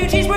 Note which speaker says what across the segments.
Speaker 1: you teach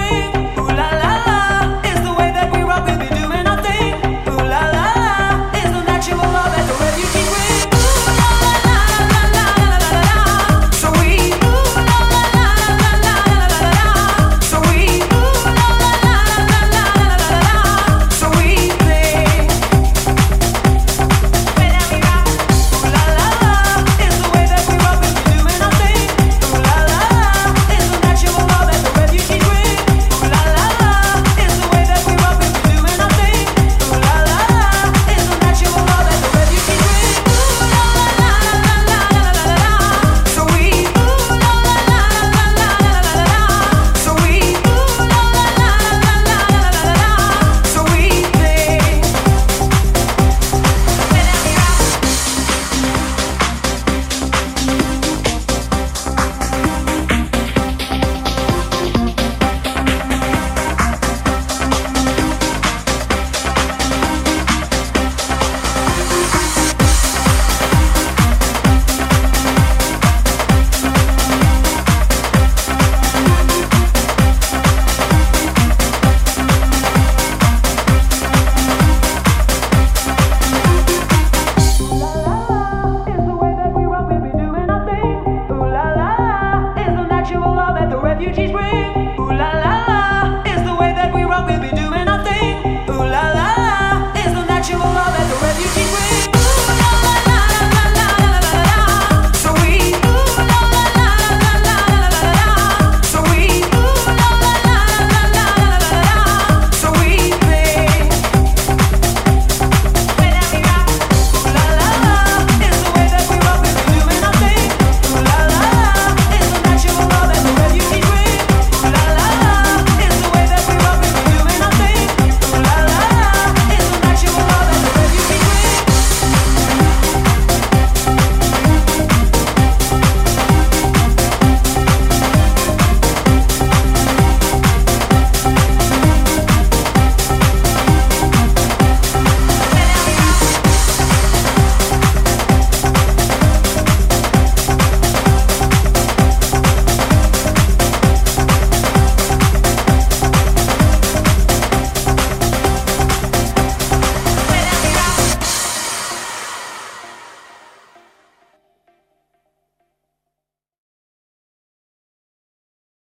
Speaker 1: refugees